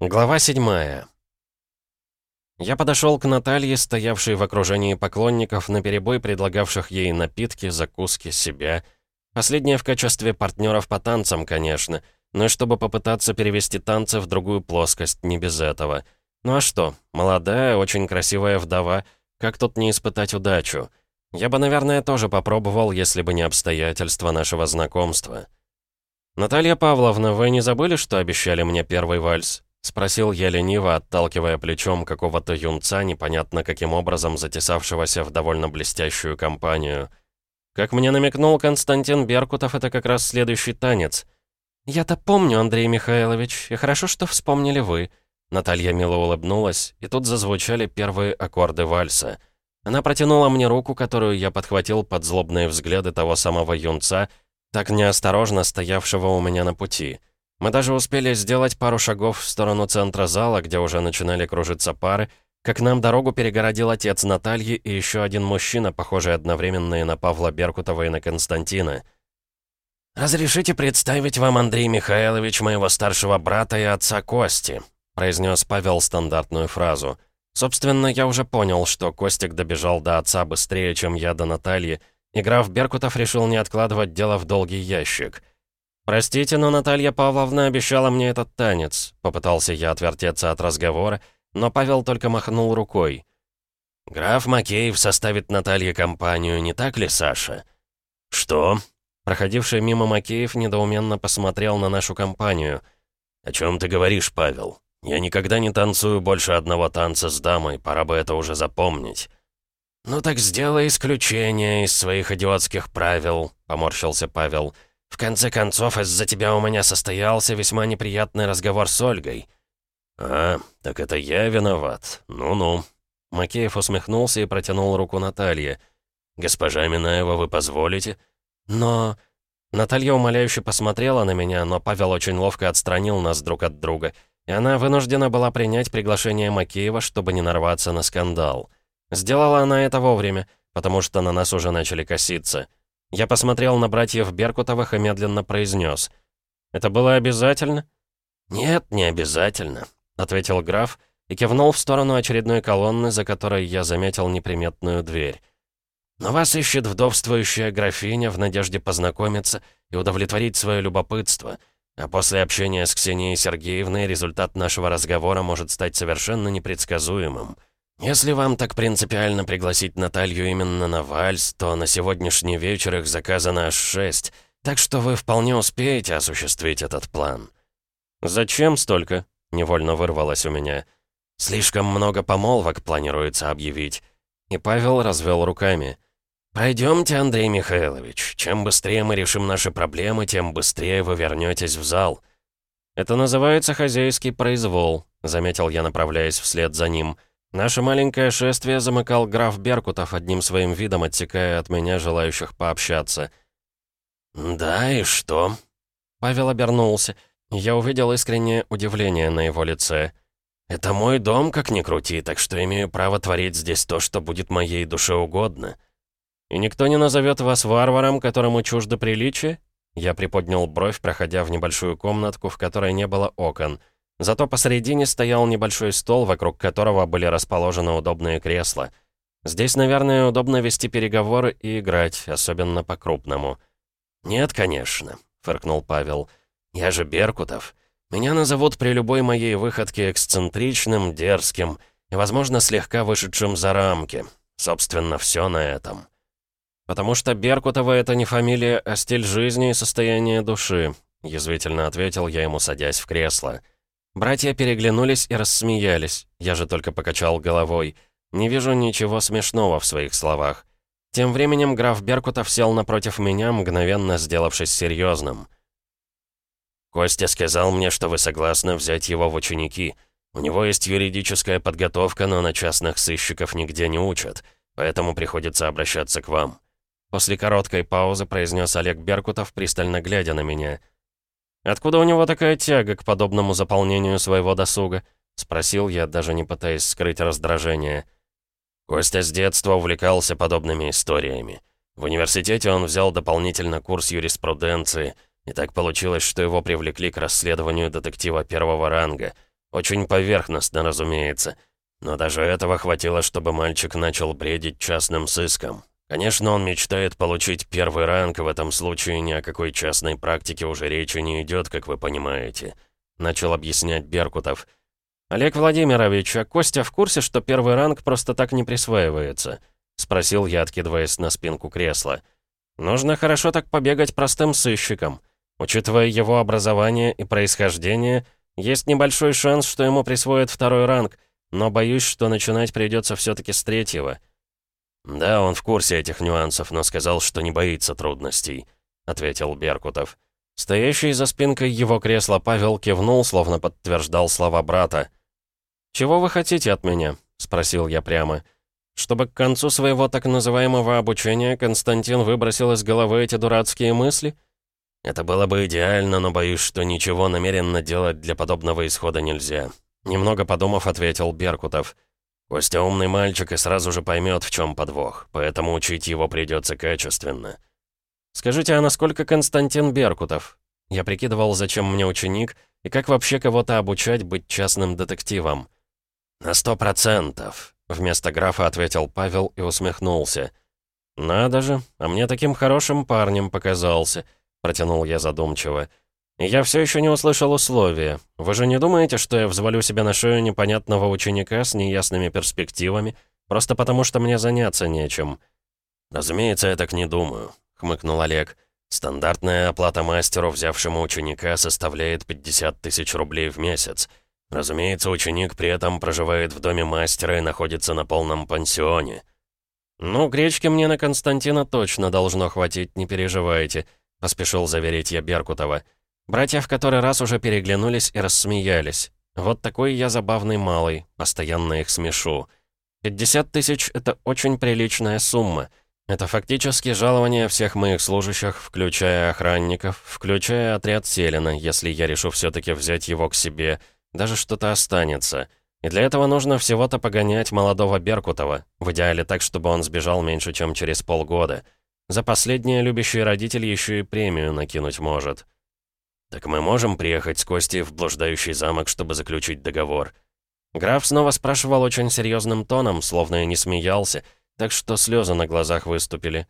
Глава 7 Я подошел к Наталье, стоявшей в окружении поклонников, наперебой предлагавших ей напитки, закуски, себя. Последнее в качестве партнеров по танцам, конечно, но и чтобы попытаться перевести танцы в другую плоскость, не без этого. Ну а что, молодая, очень красивая вдова, как тут не испытать удачу? Я бы, наверное, тоже попробовал, если бы не обстоятельства нашего знакомства. «Наталья Павловна, вы не забыли, что обещали мне первый вальс?» — спросил я лениво, отталкивая плечом какого-то юнца, непонятно каким образом затесавшегося в довольно блестящую компанию. Как мне намекнул Константин Беркутов, это как раз следующий танец. «Я-то помню, Андрей Михайлович, и хорошо, что вспомнили вы». Наталья мило улыбнулась, и тут зазвучали первые аккорды вальса. Она протянула мне руку, которую я подхватил под злобные взгляды того самого юнца, так неосторожно стоявшего у меня на пути. Мы даже успели сделать пару шагов в сторону центра зала, где уже начинали кружиться пары, как нам дорогу перегородил отец Натальи и еще один мужчина, похожий одновременно и на Павла Беркутова, и на Константина. «Разрешите представить вам, Андрей Михайлович, моего старшего брата и отца Кости», произнес Павел стандартную фразу. Собственно, я уже понял, что Костик добежал до отца быстрее, чем я до Натальи, и граф Беркутов решил не откладывать дело в долгий ящик — «Простите, но Наталья Павловна обещала мне этот танец», — попытался я отвертеться от разговора, но Павел только махнул рукой. «Граф Макеев составит Наталье компанию, не так ли, Саша?» «Что?» Проходивший мимо Макеев недоуменно посмотрел на нашу компанию. «О чем ты говоришь, Павел? Я никогда не танцую больше одного танца с дамой, пора бы это уже запомнить». «Ну так сделай исключение из своих идиотских правил», — поморщился Павел. «Павел». В конце концов, из-за тебя у меня состоялся весьма неприятный разговор с Ольгой». «А, так это я виноват. Ну-ну». Макеев усмехнулся и протянул руку Наталье. «Госпожа Минаева, вы позволите?» «Но...» Наталья умоляюще посмотрела на меня, но Павел очень ловко отстранил нас друг от друга, и она вынуждена была принять приглашение Макеева, чтобы не нарваться на скандал. Сделала она это вовремя, потому что на нас уже начали коситься. Я посмотрел на братьев Беркутовых и медленно произнес. «Это было обязательно?» «Нет, не обязательно», — ответил граф и кивнул в сторону очередной колонны, за которой я заметил неприметную дверь. «Но вас ищет вдовствующая графиня в надежде познакомиться и удовлетворить свое любопытство, а после общения с Ксенией Сергеевной результат нашего разговора может стать совершенно непредсказуемым». «Если вам так принципиально пригласить Наталью именно на вальс, то на сегодняшний вечер их заказано аж шесть, так что вы вполне успеете осуществить этот план». «Зачем столько?» — невольно вырвалось у меня. «Слишком много помолвок планируется объявить». И Павел развел руками. «Пройдемте, Андрей Михайлович. Чем быстрее мы решим наши проблемы, тем быстрее вы вернетесь в зал». «Это называется хозяйский произвол», — заметил я, направляясь вслед за ним. Наше маленькое шествие замыкал граф Беркутов, одним своим видом отсекая от меня желающих пообщаться. «Да, и что?» Павел обернулся. Я увидел искреннее удивление на его лице. «Это мой дом, как ни крути, так что имею право творить здесь то, что будет моей душе угодно. И никто не назовет вас варваром, которому чуждо приличие?» Я приподнял бровь, проходя в небольшую комнатку, в которой не было окон — Зато посередине стоял небольшой стол, вокруг которого были расположены удобные кресла. Здесь, наверное, удобно вести переговоры и играть, особенно по-крупному. «Нет, конечно», — фыркнул Павел. «Я же Беркутов. Меня назовут при любой моей выходке эксцентричным, дерзким и, возможно, слегка вышедшим за рамки. Собственно, все на этом». «Потому что Беркутова — это не фамилия, а стиль жизни и состояние души», — язвительно ответил я ему, садясь в кресло. «Я Братья переглянулись и рассмеялись. Я же только покачал головой. Не вижу ничего смешного в своих словах. Тем временем граф Беркутов сел напротив меня, мгновенно сделавшись серьезным. «Костя сказал мне, что вы согласны взять его в ученики. У него есть юридическая подготовка, но на частных сыщиков нигде не учат, поэтому приходится обращаться к вам». После короткой паузы произнес Олег Беркутов, пристально глядя на меня – «Откуда у него такая тяга к подобному заполнению своего досуга?» — спросил я, даже не пытаясь скрыть раздражение. Костя с детства увлекался подобными историями. В университете он взял дополнительно курс юриспруденции, и так получилось, что его привлекли к расследованию детектива первого ранга. Очень поверхностно, разумеется. Но даже этого хватило, чтобы мальчик начал бредить частным сыском. Конечно, он мечтает получить первый ранг, в этом случае ни о какой частной практике уже речи не идет, как вы понимаете. Начал объяснять Беркутов. «Олег Владимирович, а Костя в курсе, что первый ранг просто так не присваивается?» Спросил я, откидываясь на спинку кресла. «Нужно хорошо так побегать простым сыщиком. Учитывая его образование и происхождение, есть небольшой шанс, что ему присвоят второй ранг, но боюсь, что начинать придется все-таки с третьего». «Да, он в курсе этих нюансов, но сказал, что не боится трудностей», — ответил Беркутов. Стоящий за спинкой его кресла Павел кивнул, словно подтверждал слова брата. «Чего вы хотите от меня?» — спросил я прямо. «Чтобы к концу своего так называемого обучения Константин выбросил из головы эти дурацкие мысли?» «Это было бы идеально, но боюсь, что ничего намеренно делать для подобного исхода нельзя», — немного подумав, ответил Беркутов. Костя умный мальчик и сразу же поймет, в чем подвох, поэтому учить его придется качественно. Скажите, а насколько Константин Беркутов? Я прикидывал, зачем мне ученик, и как вообще кого-то обучать быть частным детективом. «На сто процентов», — вместо графа ответил Павел и усмехнулся. «Надо же, а мне таким хорошим парнем показался», — протянул я задумчиво. «Я все еще не услышал условия. Вы же не думаете, что я взвалю себе на шею непонятного ученика с неясными перспективами, просто потому что мне заняться нечем?» «Разумеется, я так не думаю», — хмыкнул Олег. «Стандартная оплата мастеру, взявшему ученика, составляет 50 тысяч рублей в месяц. Разумеется, ученик при этом проживает в доме мастера и находится на полном пансионе». «Ну, гречки мне на Константина точно должно хватить, не переживайте», — поспешил заверить я Беркутова. Братья в который раз уже переглянулись и рассмеялись. Вот такой я забавный малый, постоянно их смешу. 50 тысяч — это очень приличная сумма. Это фактически жалование всех моих служащих, включая охранников, включая отряд Селина, если я решу все-таки взять его к себе. Даже что-то останется. И для этого нужно всего-то погонять молодого Беркутова, в идеале так, чтобы он сбежал меньше, чем через полгода. За последнее любящий родитель еще и премию накинуть может. «Так мы можем приехать с Костей в блуждающий замок, чтобы заключить договор?» Граф снова спрашивал очень серьезным тоном, словно и не смеялся, так что слезы на глазах выступили.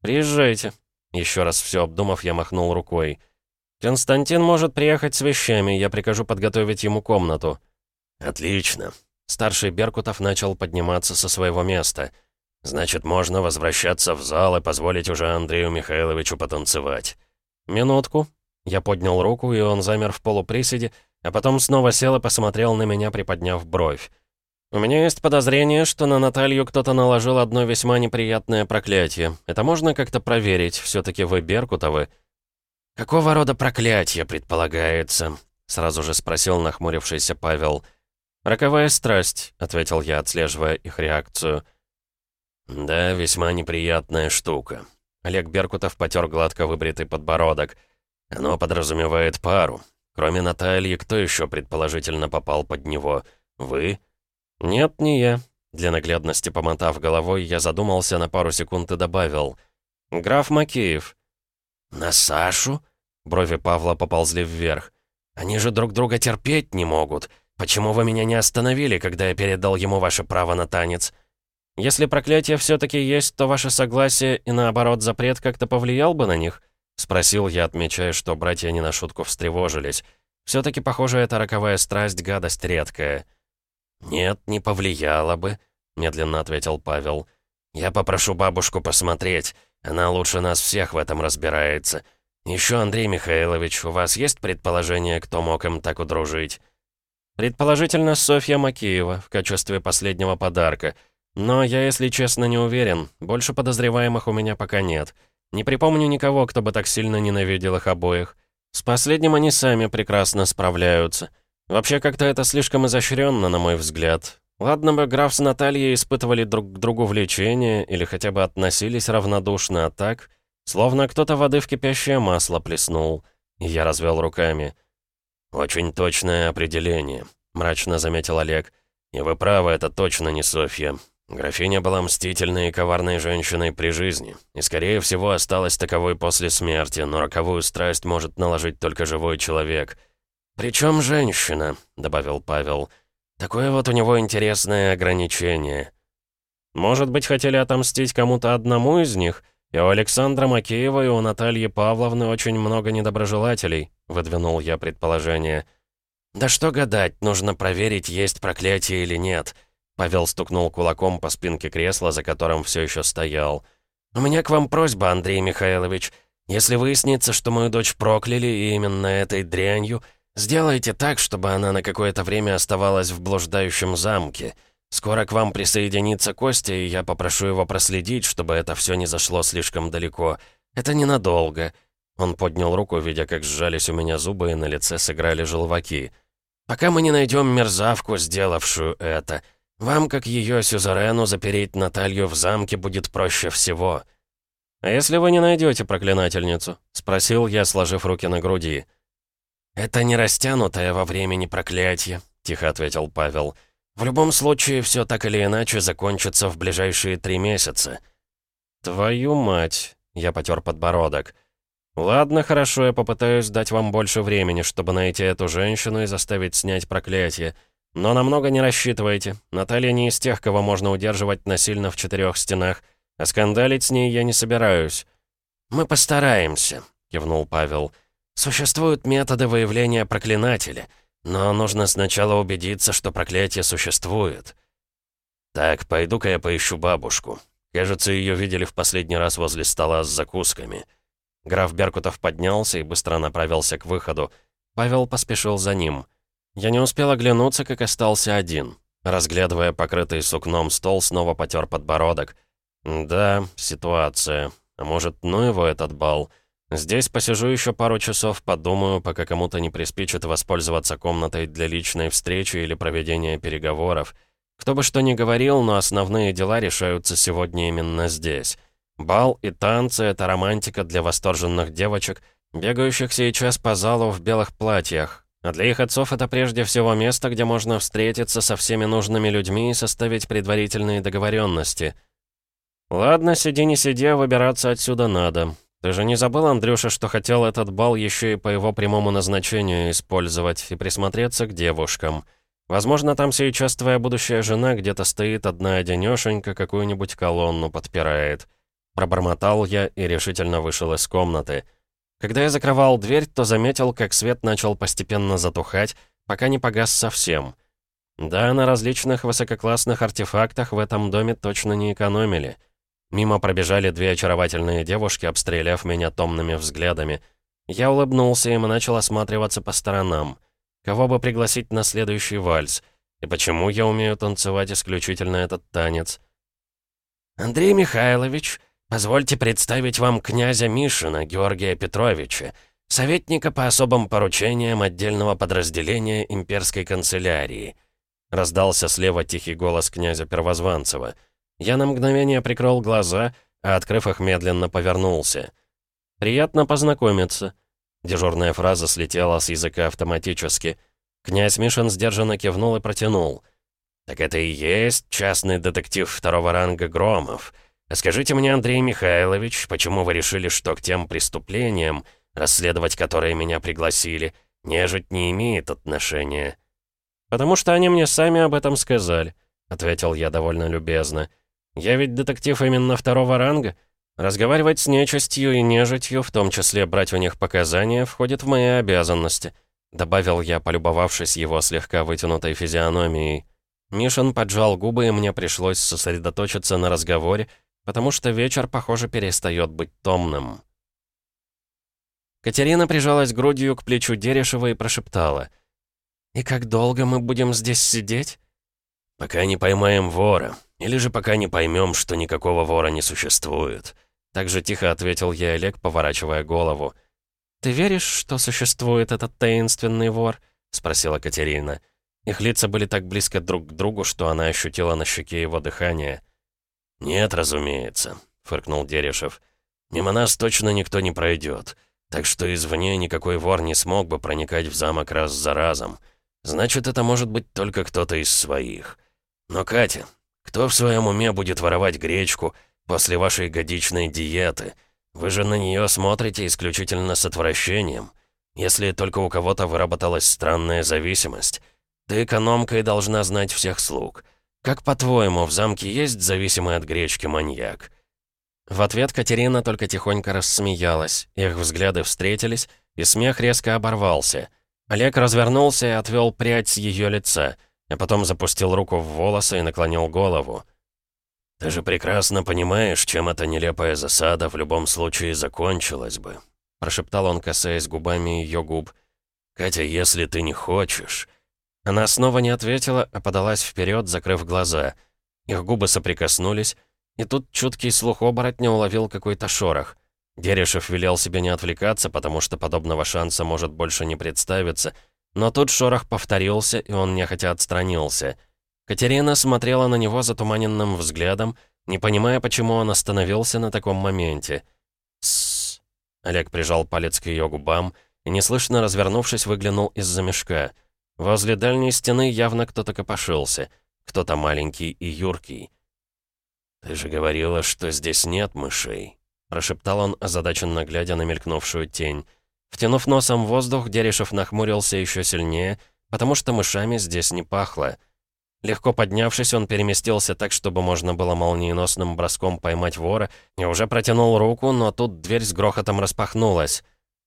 «Приезжайте». Еще раз все обдумав, я махнул рукой. «Константин может приехать с вещами, я прикажу подготовить ему комнату». «Отлично». Старший Беркутов начал подниматься со своего места. «Значит, можно возвращаться в зал и позволить уже Андрею Михайловичу потанцевать». «Минутку», я поднял руку, и он замер в полуприседе, а потом снова сел и посмотрел на меня, приподняв бровь. «У меня есть подозрение, что на Наталью кто-то наложил одно весьма неприятное проклятие. Это можно как-то проверить, все таки вы Беркутовы». «Какого рода проклятие предполагается?» — сразу же спросил нахмурившийся Павел. «Роковая страсть», — ответил я, отслеживая их реакцию. «Да, весьма неприятная штука». Олег Беркутов потер гладко выбритый подбородок — оно подразумевает пару. Кроме Натальи, кто еще предположительно попал под него? Вы? Нет, не я. Для наглядности помотав головой, я задумался на пару секунд и добавил. Граф Макеев. На Сашу? Брови Павла поползли вверх. Они же друг друга терпеть не могут. Почему вы меня не остановили, когда я передал ему ваше право на танец? Если проклятие все-таки есть, то ваше согласие и наоборот запрет как-то повлиял бы на них? — спросил я, отмечая, что братья не на шутку встревожились. все таки похоже, эта роковая страсть — гадость редкая». «Нет, не повлияло бы», — медленно ответил Павел. «Я попрошу бабушку посмотреть. Она лучше нас всех в этом разбирается. Еще, Андрей Михайлович, у вас есть предположение, кто мог им так удружить?» «Предположительно, Софья Макеева в качестве последнего подарка. Но я, если честно, не уверен. Больше подозреваемых у меня пока нет». Не припомню никого, кто бы так сильно ненавидел их обоих. С последним они сами прекрасно справляются. Вообще, как-то это слишком изощренно, на мой взгляд. Ладно бы граф с Натальей испытывали друг к другу влечение или хотя бы относились равнодушно, а так... Словно кто-то воды в кипящее масло плеснул. И я развел руками. «Очень точное определение», — мрачно заметил Олег. «И вы правы, это точно не Софья. Графиня была мстительной и коварной женщиной при жизни, и, скорее всего, осталась таковой после смерти, но роковую страсть может наложить только живой человек. «Причем женщина», — добавил Павел. «Такое вот у него интересное ограничение». «Может быть, хотели отомстить кому-то одному из них? И у Александра Макеева и у Натальи Павловны очень много недоброжелателей», — выдвинул я предположение. «Да что гадать, нужно проверить, есть проклятие или нет». Павел стукнул кулаком по спинке кресла, за которым все еще стоял. «У меня к вам просьба, Андрей Михайлович. Если выяснится, что мою дочь прокляли и именно этой дрянью, сделайте так, чтобы она на какое-то время оставалась в блуждающем замке. Скоро к вам присоединится Костя, и я попрошу его проследить, чтобы это все не зашло слишком далеко. Это ненадолго». Он поднял руку, видя, как сжались у меня зубы, и на лице сыграли желваки. «Пока мы не найдем мерзавку, сделавшую это, вам, как ее сюзерену, запереть Наталью в замке будет проще всего». «А если вы не найдете проклинательницу?» — спросил я, сложив руки на груди. «Это не растянутое во времени проклятие», — тихо ответил Павел. «В любом случае, все так или иначе закончится в ближайшие три месяца». «Твою мать!» — я потер подбородок. «Ладно, хорошо, я попытаюсь дать вам больше времени, чтобы найти эту женщину и заставить снять проклятие. Но намного не рассчитывайте. Наталья не из тех, кого можно удерживать насильно в четырех стенах. А скандалить с ней я не собираюсь». «Мы постараемся», — кивнул Павел. «Существуют методы выявления проклинателя, но нужно сначала убедиться, что проклятие существует». «Так, пойду-ка я поищу бабушку. Кажется, ее видели в последний раз возле стола с закусками». Граф Беркутов поднялся и быстро направился к выходу. Павел поспешил за ним. Я не успел оглянуться, как остался один. Разглядывая покрытый сукном стол, снова потер подбородок. «Да, ситуация. А может, ну его этот бал? Здесь посижу еще пару часов, подумаю, пока кому-то не приспичит воспользоваться комнатой для личной встречи или проведения переговоров. Кто бы что ни говорил, но основные дела решаются сегодня именно здесь. Бал и танцы — это романтика для восторженных девочек, бегающих сейчас по залу в белых платьях. А для их отцов это прежде всего место, где можно встретиться со всеми нужными людьми и составить предварительные договоренности — «Ладно, сиди не сиди, а выбираться отсюда надо. Ты же не забыл, Андрюша, что хотел этот бал еще и по его прямому назначению использовать и присмотреться к девушкам. Возможно, там сейчас твоя будущая жена где-то стоит одна-одинешенька, какую-нибудь колонну подпирает». Пробормотал я и решительно вышел из комнаты. Когда я закрывал дверь, то заметил, как свет начал постепенно затухать, пока не погас совсем. Да, на различных высококлассных артефактах в этом доме точно не экономили. Мимо пробежали две очаровательные девушки, обстреляв меня томными взглядами. Я улыбнулся им и начал осматриваться по сторонам. Кого бы пригласить на следующий вальс? И почему я умею танцевать исключительно этот танец? «Андрей Михайлович, позвольте представить вам князя Мишина, Георгия Петровича, советника по особым поручениям отдельного подразделения имперской канцелярии», раздался слева тихий голос князя Первозванцева — я на мгновение прикрыл глаза, а, открыв их, медленно повернулся. «Приятно познакомиться». Дежурная фраза слетела с языка автоматически. Князь Мишин сдержанно кивнул и протянул. «Так это и есть частный детектив второго ранга Громов. Скажите мне, Андрей Михайлович, почему вы решили, что к тем преступлениям, расследовать которые меня пригласили, нежить не имеет отношения?» «Потому что они мне сами об этом сказали», — ответил я довольно любезно. Я ведь детектив именно второго ранга. Разговаривать с нечистью и нежитью, в том числе брать у них показания, входит в мои обязанности», — добавил я, полюбовавшись его слегка вытянутой физиономией. Мишин поджал губы, и мне пришлось сосредоточиться на разговоре, потому что вечер, похоже, перестает быть томным. Катерина прижалась грудью к плечу Дерешева и прошептала. «И как долго мы будем здесь сидеть?» «Пока не поймаем вора», или же пока не поймем, что никакого вора не существует. Так же тихо ответил я Олег, поворачивая голову. «Ты веришь, что существует этот таинственный вор?» — спросила Катерина. Их лица были так близко друг к другу, что она ощутила на щеке его дыхание. «Нет, разумеется», — фыркнул Дерешев. «Мимо нас точно никто не пройдет, так что извне никакой вор не смог бы проникать в замок раз за разом. Значит, это может быть только кто-то из своих. Но, Катя, кто в своем уме будет воровать гречку после вашей годичной диеты? Вы же на нее смотрите исключительно с отвращением. если только у кого-то выработалась странная зависимость. Ты экономка и должна знать всех слуг. Как по-твоему, в замке есть зависимый от гречки маньяк?» В ответ Катерина только тихонько рассмеялась. Их взгляды встретились, и смех резко оборвался. Олег развернулся и отвел прядь с ее лица, а потом запустил руку в волосы и наклонил голову. «Ты же прекрасно понимаешь, чем эта нелепая засада в любом случае закончилась бы», прошептал он, касаясь губами ее губ. «Катя, если ты не хочешь...» Она снова не ответила, а подалась вперед, закрыв глаза. Их губы соприкоснулись, и тут чуткий слух оборотня уловил какой-то шорох. Дерешев велел себе не отвлекаться, потому что подобного шанса может больше не представиться, но тут шорох повторился, и он нехотя отстранился. Катерина смотрела на него затуманенным взглядом, не понимая, почему он остановился на таком моменте. «Тссс». Олег прижал палец к ее губам и, неслышно развернувшись, выглянул из-за мешка. Возле дальней стены явно кто-то копошился, кто-то маленький и юркий. «Ты же говорила, что здесь нет мышей», — прошептал он, озадаченно глядя на мелькнувшую тень. Втянув носом воздух, Дерешев нахмурился еще сильнее, потому что мышами здесь не пахло. Легко поднявшись, он переместился так, чтобы можно было молниеносным броском поймать вора, и уже протянул руку, но тут дверь с грохотом распахнулась.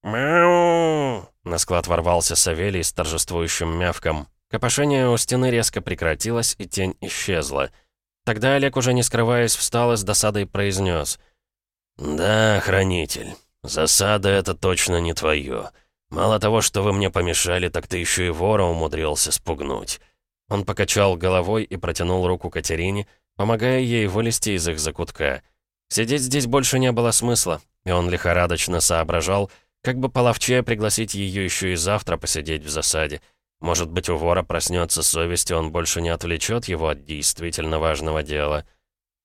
«Мяу!» На склад ворвался Савелий с торжествующим мявком. Копошение у стены резко прекратилось, и тень исчезла. Тогда Олег, уже не скрываясь, встал и с досадой произнес. «Да, хранитель, засада — это точно не твое. Мало того, что вы мне помешали, так ты еще и вора умудрился спугнуть». Он покачал головой и протянул руку Катерине, помогая ей вылезти из их закутка. Сидеть здесь больше не было смысла, и он лихорадочно соображал, как бы половчее пригласить ее еще и завтра посидеть в засаде. Может быть, у вора проснется совесть, и он больше не отвлечет его от действительно важного дела.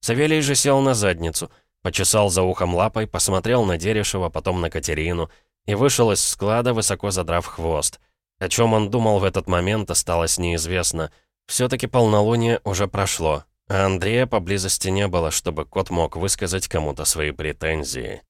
Савелий же сел на задницу, почесал за ухом лапой, посмотрел на Дерешева, потом на Катерину и вышел из склада, высоко задрав хвост. О чем он думал в этот момент, осталось неизвестно. Все-таки полнолуние уже прошло, а Андрея поблизости не было, чтобы кот мог высказать кому-то свои претензии.